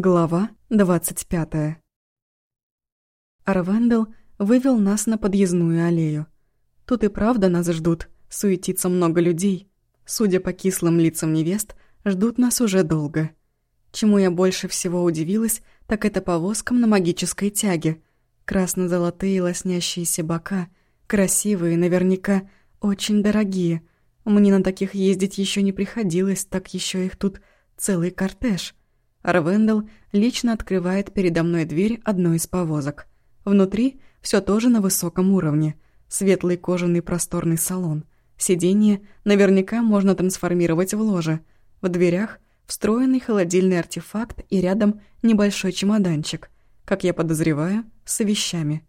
Глава 25 Арвендел вывел нас на подъездную аллею. Тут и правда нас ждут, суетится много людей. Судя по кислым лицам невест, ждут нас уже долго. Чему я больше всего удивилась, так это повозкам на магической тяге. Красно-золотые лоснящиеся бока, красивые, наверняка, очень дорогие. Мне на таких ездить еще не приходилось, так еще их тут целый кортеж. Арвендел лично открывает передо мной дверь одной из повозок. Внутри все тоже на высоком уровне. Светлый кожаный просторный салон. Сиденье наверняка можно трансформировать в ложе. В дверях встроенный холодильный артефакт и рядом небольшой чемоданчик. Как я подозреваю, с вещами.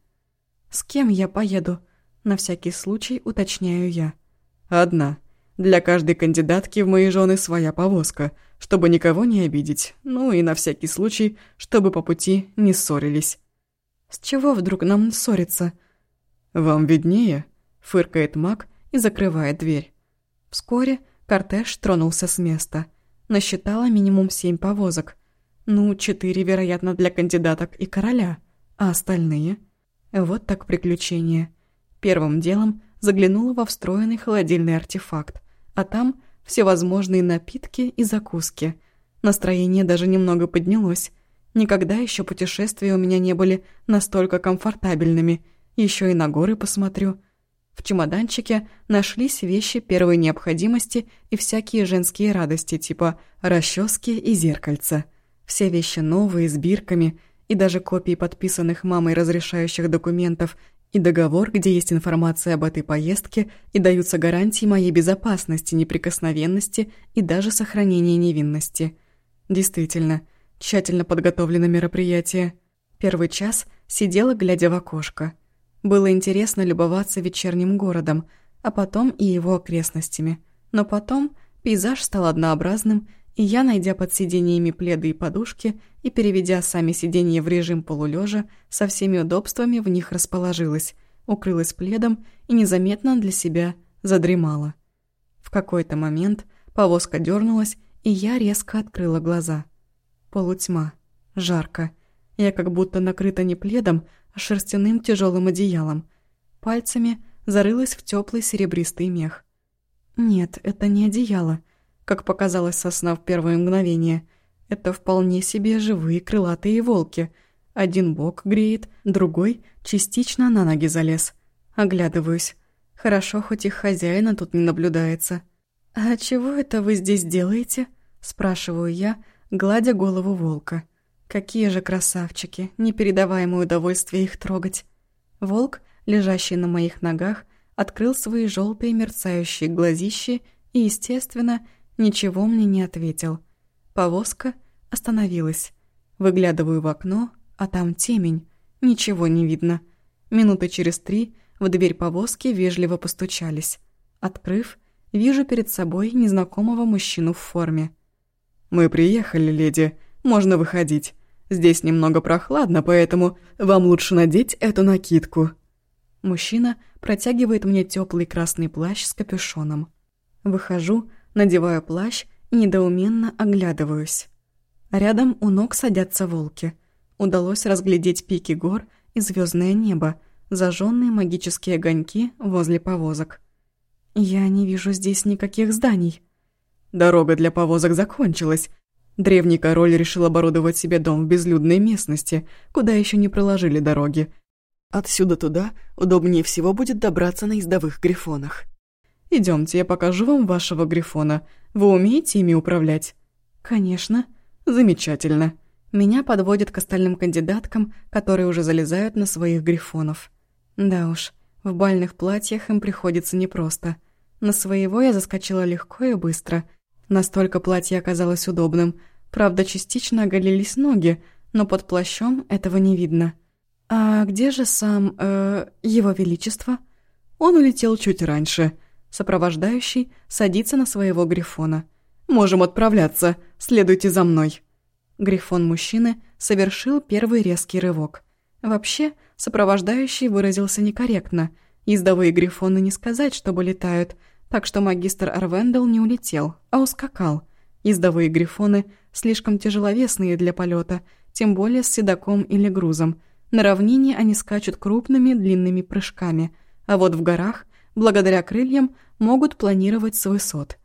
«С кем я поеду?» На всякий случай уточняю я. «Одна. Для каждой кандидатки в мои жены своя повозка, чтобы никого не обидеть, ну и на всякий случай, чтобы по пути не ссорились». «С чего вдруг нам ссориться?» «Вам виднее», — фыркает маг и закрывает дверь. Вскоре кортеж тронулся с места. Насчитала минимум семь повозок. Ну, четыре, вероятно, для кандидаток и короля, а остальные... Вот так приключение. Первым делом заглянула во встроенный холодильный артефакт а там всевозможные напитки и закуски. Настроение даже немного поднялось. Никогда еще путешествия у меня не были настолько комфортабельными. Еще и на горы посмотрю. В чемоданчике нашлись вещи первой необходимости и всякие женские радости, типа расчески и зеркальца. Все вещи новые, с бирками, и даже копии подписанных мамой разрешающих документов и договор, где есть информация об этой поездке и даются гарантии моей безопасности, неприкосновенности и даже сохранения невинности. Действительно, тщательно подготовлено мероприятие. Первый час сидела, глядя в окошко. Было интересно любоваться вечерним городом, а потом и его окрестностями. Но потом пейзаж стал однообразным, и я, найдя под сиденьями пледы и подушки и переведя сами сиденья в режим полулежа, со всеми удобствами в них расположилась, укрылась пледом и незаметно для себя задремала. В какой-то момент повозка дернулась, и я резко открыла глаза. Полутьма. Жарко. Я как будто накрыта не пледом, а шерстяным тяжелым одеялом. Пальцами зарылась в теплый серебристый мех. Нет, это не одеяло как показалось сосна в первое мгновение. Это вполне себе живые крылатые волки. Один бок греет, другой частично на ноги залез. Оглядываюсь. Хорошо, хоть их хозяина тут не наблюдается. «А чего это вы здесь делаете?» – спрашиваю я, гладя голову волка. «Какие же красавчики! Непередаваемое удовольствие их трогать!» Волк, лежащий на моих ногах, открыл свои желтые мерцающие глазищи и, естественно, Ничего мне не ответил. Повозка остановилась. Выглядываю в окно, а там темень. Ничего не видно. Минуты через три в дверь повозки вежливо постучались. Открыв, вижу перед собой незнакомого мужчину в форме. «Мы приехали, леди. Можно выходить. Здесь немного прохладно, поэтому вам лучше надеть эту накидку». Мужчина протягивает мне теплый красный плащ с капюшоном. Выхожу, надеваю плащ и недоуменно оглядываюсь. Рядом у ног садятся волки. Удалось разглядеть пики гор и звездное небо, зажженные магические огоньки возле повозок. Я не вижу здесь никаких зданий. Дорога для повозок закончилась. Древний король решил оборудовать себе дом в безлюдной местности, куда еще не проложили дороги. Отсюда туда удобнее всего будет добраться на ездовых грифонах. Идемте, я покажу вам вашего грифона. Вы умеете ими управлять?» «Конечно». «Замечательно». Меня подводят к остальным кандидаткам, которые уже залезают на своих грифонов. Да уж, в бальных платьях им приходится непросто. На своего я заскочила легко и быстро. Настолько платье оказалось удобным. Правда, частично оголились ноги, но под плащом этого не видно. «А где же сам... Э, его величество?» «Он улетел чуть раньше», Сопровождающий садится на своего грифона. «Можем отправляться. Следуйте за мной». Грифон мужчины совершил первый резкий рывок. Вообще, сопровождающий выразился некорректно. Ездовые грифоны не сказать, чтобы летают, так что магистр Арвендел не улетел, а ускакал. Ездовые грифоны слишком тяжеловесные для полета, тем более с седаком или грузом. На равнине они скачут крупными длинными прыжками, а вот в горах, благодаря крыльям, могут планировать с высот.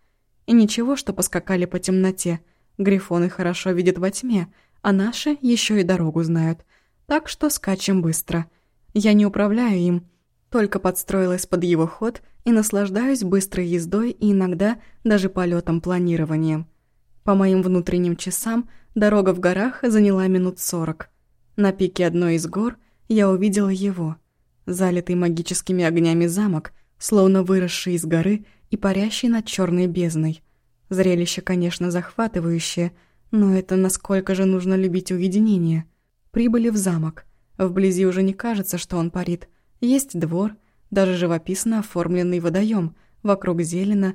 И ничего, что поскакали по темноте. Грифоны хорошо видят во тьме, а наши еще и дорогу знают. Так что скачем быстро. Я не управляю им, только подстроилась под его ход и наслаждаюсь быстрой ездой и иногда даже полетом планированием. По моим внутренним часам дорога в горах заняла минут сорок. На пике одной из гор я увидела его. Залитый магическими огнями замок, словно выросший из горы и парящий над черной бездной. Зрелище, конечно, захватывающее, но это насколько же нужно любить уединение. Прибыли в замок. Вблизи уже не кажется, что он парит. Есть двор, даже живописно оформленный водоем, вокруг зелено,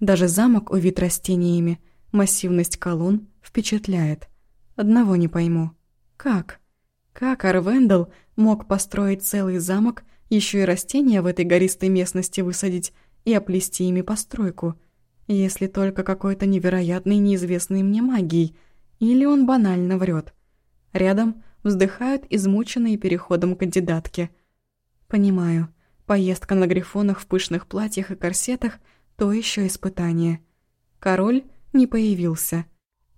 даже замок увит растениями – Массивность колонн впечатляет. Одного не пойму. Как? Как Арвендел мог построить целый замок, еще и растения в этой гористой местности высадить и оплести ими постройку? Если только какой-то невероятный неизвестный мне магией, или он банально врет. Рядом вздыхают измученные переходом кандидатки. Понимаю, поездка на грифонах в пышных платьях и корсетах – то еще испытание. Король не появился.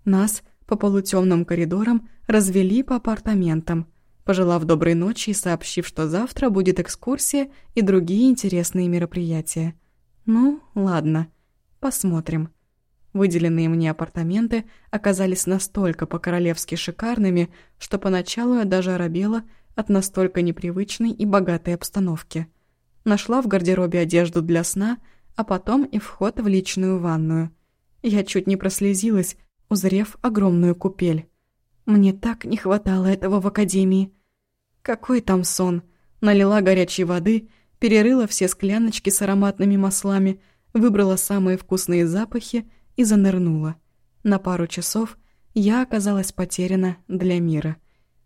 Нас по полутемным коридорам развели по апартаментам, пожелав доброй ночи и сообщив, что завтра будет экскурсия и другие интересные мероприятия. Ну, ладно, посмотрим. Выделенные мне апартаменты оказались настолько по-королевски шикарными, что поначалу я даже оробела от настолько непривычной и богатой обстановки. Нашла в гардеробе одежду для сна, а потом и вход в личную ванную – я чуть не прослезилась, узрев огромную купель. Мне так не хватало этого в академии. Какой там сон? Налила горячей воды, перерыла все скляночки с ароматными маслами, выбрала самые вкусные запахи и занырнула. На пару часов я оказалась потеряна для мира.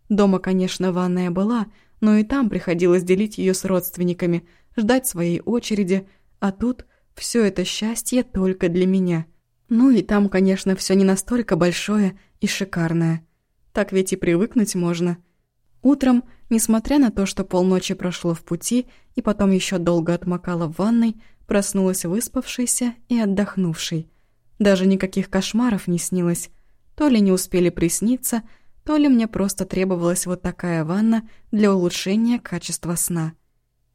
Дома, конечно, ванная была, но и там приходилось делить ее с родственниками, ждать своей очереди, а тут все это счастье только для меня — ну и там, конечно, все не настолько большое и шикарное. Так ведь и привыкнуть можно. Утром, несмотря на то, что полночи прошло в пути и потом еще долго отмокала в ванной, проснулась выспавшейся и отдохнувшей. Даже никаких кошмаров не снилось. То ли не успели присниться, то ли мне просто требовалась вот такая ванна для улучшения качества сна.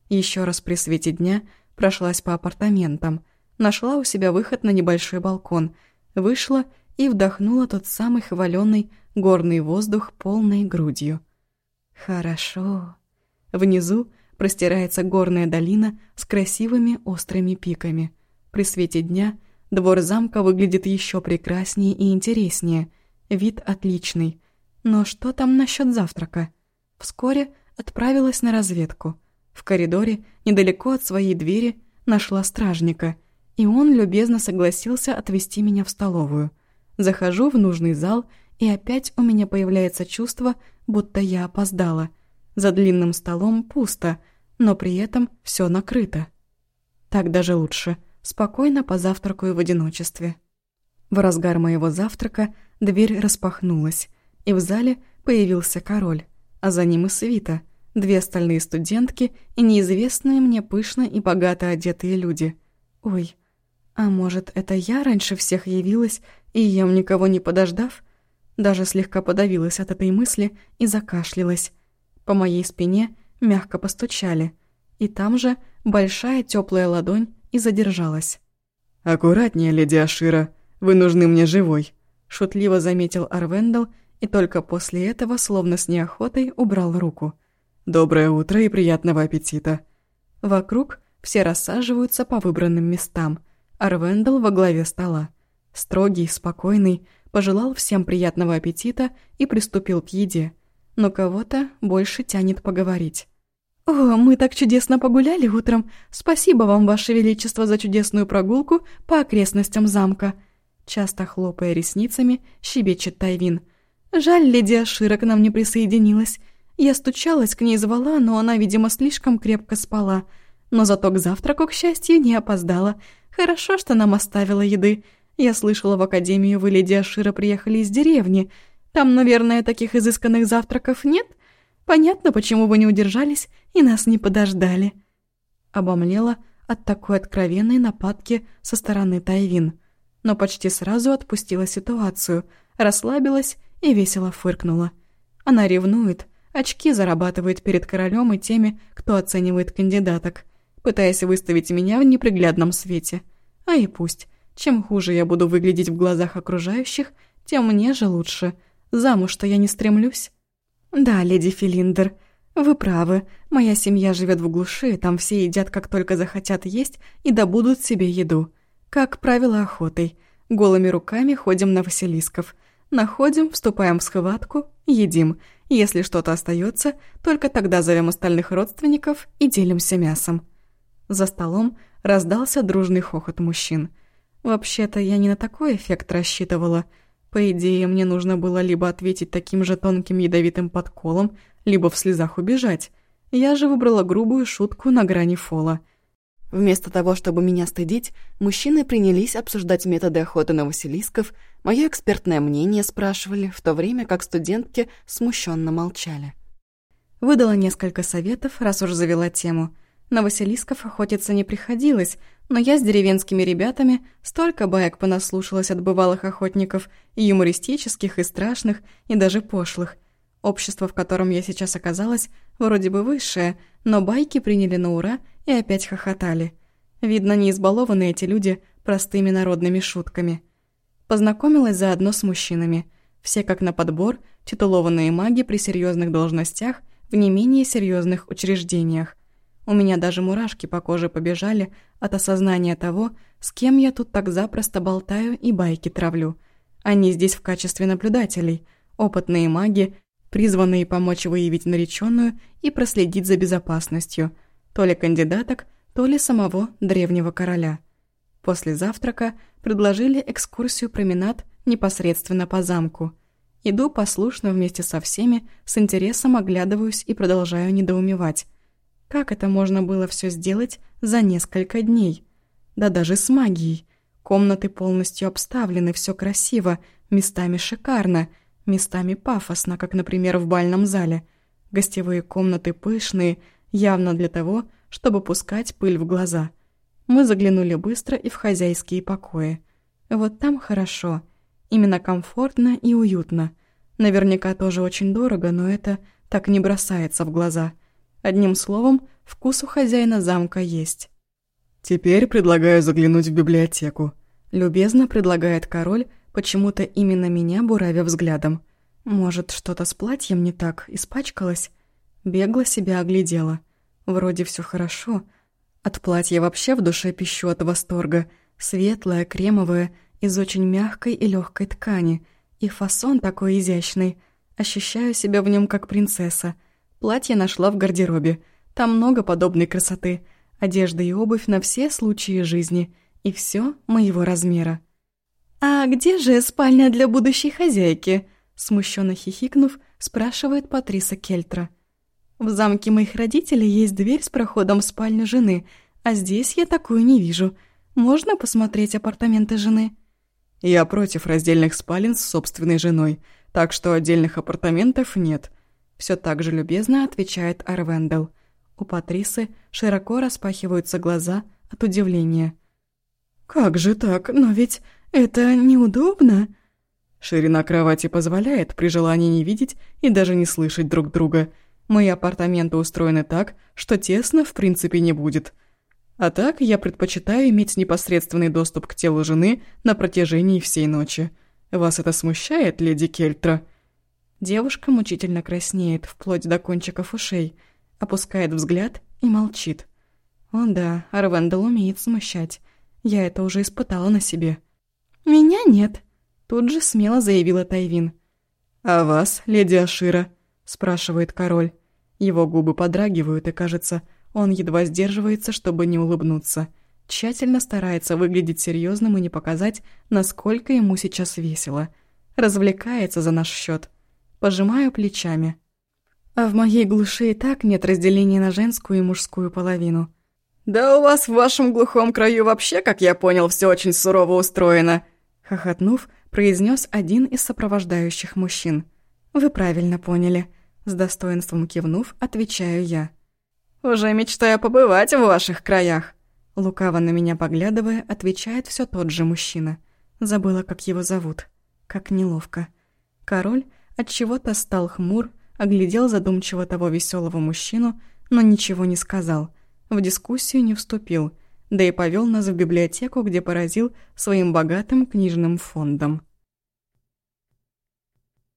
Еще раз при свете дня прошлась по апартаментам – Нашла у себя выход на небольшой балкон, вышла и вдохнула тот самый хваленный горный воздух полной грудью. Хорошо. Внизу простирается горная долина с красивыми острыми пиками. При свете дня двор замка выглядит еще прекраснее и интереснее. Вид отличный. Но что там насчет завтрака? Вскоре отправилась на разведку. В коридоре, недалеко от своей двери, нашла стражника — и он любезно согласился отвезти меня в столовую. Захожу в нужный зал, и опять у меня появляется чувство, будто я опоздала. За длинным столом пусто, но при этом все накрыто. Так даже лучше. Спокойно позавтракаю в одиночестве. В разгар моего завтрака дверь распахнулась, и в зале появился король, а за ним и свита, две остальные студентки и неизвестные мне пышно и богато одетые люди. Ой, а может, это я раньше всех явилась и ем никого не подождав? Даже слегка подавилась от этой мысли и закашлялась. По моей спине мягко постучали. И там же большая теплая ладонь и задержалась. «Аккуратнее, леди Ашира, вы нужны мне живой», — шутливо заметил Арвендел и только после этого, словно с неохотой, убрал руку. «Доброе утро и приятного аппетита». Вокруг все рассаживаются по выбранным местам — Арвендел во главе стола. Строгий, спокойный, пожелал всем приятного аппетита и приступил к еде. Но кого-то больше тянет поговорить. «О, мы так чудесно погуляли утром. Спасибо вам, Ваше Величество, за чудесную прогулку по окрестностям замка». Часто хлопая ресницами, щебечет Тайвин. «Жаль, леди Ашира к нам не присоединилась. Я стучалась к ней, звала, но она, видимо, слишком крепко спала. Но зато к завтраку, к счастью, не опоздала. Хорошо, что нам оставила еды. Я слышала, в академию вы, леди Ашира, приехали из деревни. Там, наверное, таких изысканных завтраков нет? Понятно, почему вы не удержались и нас не подождали». Обомлела от такой откровенной нападки со стороны Тайвин, но почти сразу отпустила ситуацию, расслабилась и весело фыркнула. Она ревнует, очки зарабатывает перед королем и теми, кто оценивает кандидаток, пытаясь выставить меня в неприглядном свете. А и пусть. Чем хуже я буду выглядеть в глазах окружающих, тем мне же лучше. Замуж-то я не стремлюсь. Да, леди Филиндер, вы правы. Моя семья живет в глуши, там все едят, как только захотят есть, и добудут себе еду. Как правило, охотой. Голыми руками ходим на Василисков. Находим, вступаем в схватку, едим. Если что-то остается, только тогда зовем остальных родственников и делимся мясом. За столом раздался дружный хохот мужчин – Вообще-то я не на такой эффект рассчитывала. По идее, мне нужно было либо ответить таким же тонким ядовитым подколом, либо в слезах убежать. Я же выбрала грубую шутку на грани фола. Вместо того, чтобы меня стыдить, мужчины принялись обсуждать методы охоты на василисков, мое экспертное мнение спрашивали, в то время как студентки смущенно молчали. Выдала несколько советов, раз уж завела тему. На василисков охотиться не приходилось, но я с деревенскими ребятами столько баек понаслушалась от бывалых охотников, и юмористических, и страшных, и даже пошлых. Общество, в котором я сейчас оказалась, вроде бы высшее, но байки приняли на ура и опять хохотали. Видно, не избалованы эти люди простыми народными шутками. Познакомилась заодно с мужчинами. Все как на подбор, титулованные маги при серьезных должностях в не менее серьезных учреждениях. У меня даже мурашки по коже побежали от осознания того, с кем я тут так запросто болтаю и байки травлю. Они здесь в качестве наблюдателей, опытные маги, призванные помочь выявить нареченную и проследить за безопасностью, то ли кандидаток, то ли самого древнего короля. После завтрака предложили экскурсию променад непосредственно по замку. Иду послушно вместе со всеми, с интересом оглядываюсь и продолжаю недоумевать. Как это можно было все сделать за несколько дней? Да даже с магией. Комнаты полностью обставлены, все красиво, местами шикарно, местами пафосно, как, например, в бальном зале. Гостевые комнаты пышные, явно для того, чтобы пускать пыль в глаза. Мы заглянули быстро и в хозяйские покои. Вот там хорошо. Именно комфортно и уютно. Наверняка тоже очень дорого, но это так не бросается в глаза – Одним словом, вкус у хозяина замка есть. «Теперь предлагаю заглянуть в библиотеку», — любезно предлагает король, почему-то именно меня буравя взглядом. Может, что-то с платьем не так, испачкалось? Бегло себя оглядела. Вроде все хорошо. От платья вообще в душе пищу от восторга. Светлое, кремовое, из очень мягкой и легкой ткани. И фасон такой изящный. Ощущаю себя в нем как принцесса. Платье нашла в гардеробе. Там много подобной красоты. Одежда и обувь на все случаи жизни. И все моего размера. «А где же спальня для будущей хозяйки?» Смущенно хихикнув, спрашивает Патриса Кельтра. «В замке моих родителей есть дверь с проходом в спальню жены, а здесь я такую не вижу. Можно посмотреть апартаменты жены?» «Я против раздельных спален с собственной женой, так что отдельных апартаментов нет», все так же любезно отвечает Арвендел. У Патрисы широко распахиваются глаза от удивления. «Как же так? Но ведь это неудобно!» Ширина кровати позволяет при желании не видеть и даже не слышать друг друга. Мои апартаменты устроены так, что тесно в принципе не будет. А так я предпочитаю иметь непосредственный доступ к телу жены на протяжении всей ночи. Вас это смущает, леди Кельтра?» Девушка мучительно краснеет, вплоть до кончиков ушей, опускает взгляд и молчит. О да, Арвендел умеет смущать. Я это уже испытала на себе. «Меня нет», — тут же смело заявила Тайвин. «А вас, леди Ашира?» — спрашивает король. Его губы подрагивают, и, кажется, он едва сдерживается, чтобы не улыбнуться. Тщательно старается выглядеть серьезным и не показать, насколько ему сейчас весело. Развлекается за наш счет. Пожимаю плечами. А в моей глуши и так нет разделения на женскую и мужскую половину. «Да у вас в вашем глухом краю вообще, как я понял, все очень сурово устроено», Хохотнув, произнес один из сопровождающих мужчин. «Вы правильно поняли». С достоинством кивнув, отвечаю я. «Уже мечтаю побывать в ваших краях!» Лукаво на меня поглядывая, отвечает все тот же мужчина. Забыла, как его зовут. Как неловко. Король от чего то стал хмур, оглядел задумчиво того веселого мужчину, но ничего не сказал. В дискуссию не вступил, да и повел нас в библиотеку, где поразил своим богатым книжным фондом.